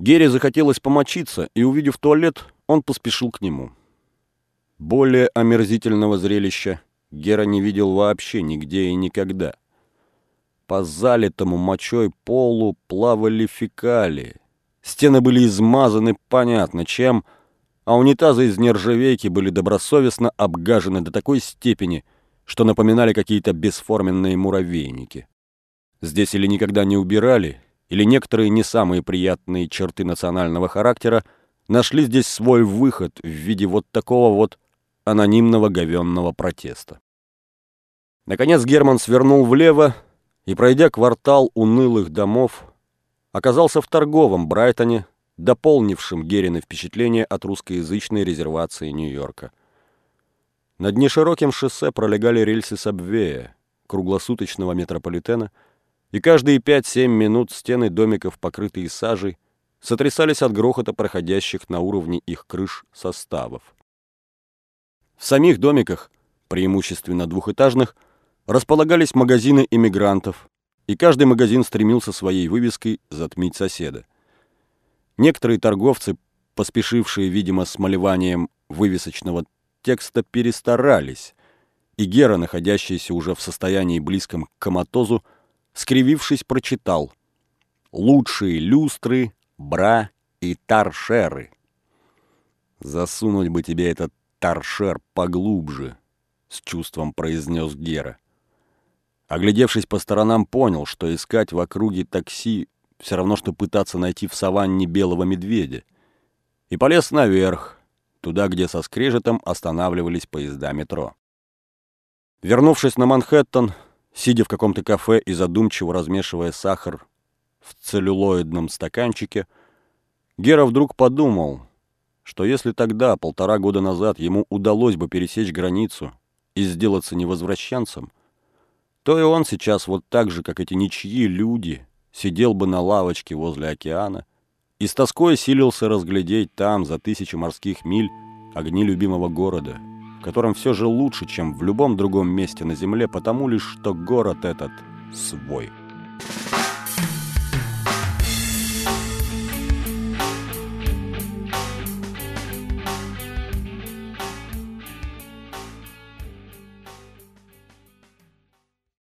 Гере захотелось помочиться, и, увидев туалет, он поспешил к нему. Более омерзительного зрелища Гера не видел вообще нигде и никогда. По залитому мочой полу плавали фекалии. Стены были измазаны понятно чем, а унитазы из нержавейки были добросовестно обгажены до такой степени, что напоминали какие-то бесформенные муравейники. Здесь или никогда не убирали, или некоторые не самые приятные черты национального характера нашли здесь свой выход в виде вот такого вот анонимного говенного протеста. Наконец Герман свернул влево и, пройдя квартал унылых домов, оказался в торговом Брайтоне, дополнившем Герины впечатление от русскоязычной резервации Нью-Йорка. Над нешироким шоссе пролегали рельсы Сабвея, круглосуточного метрополитена, и каждые 5-7 минут стены домиков, покрытые сажей, сотрясались от грохота проходящих на уровне их крыш составов. В самих домиках, преимущественно двухэтажных, располагались магазины иммигрантов, и каждый магазин стремился своей вывеской затмить соседа. Некоторые торговцы, поспешившие, видимо, с малеванием вывесочного текста, перестарались, и Гера, находящийся уже в состоянии близком к коматозу, скривившись, прочитал «Лучшие люстры, бра и торшеры». «Засунуть бы тебе этот торшер поглубже», — с чувством произнес Гера. Оглядевшись по сторонам, понял, что искать в округе такси все равно, что пытаться найти в саванне белого медведя. И полез наверх, туда, где со скрежетом останавливались поезда метро. Вернувшись на Манхэттен, сидя в каком-то кафе и задумчиво размешивая сахар в целлюлоидном стаканчике, Гера вдруг подумал, что если тогда, полтора года назад, ему удалось бы пересечь границу и сделаться невозвращенцем, то и он сейчас вот так же, как эти ничьи люди, сидел бы на лавочке возле океана и с тоской силился разглядеть там, за тысячи морских миль, огни любимого города, котором все же лучше, чем в любом другом месте на земле, потому лишь что город этот свой.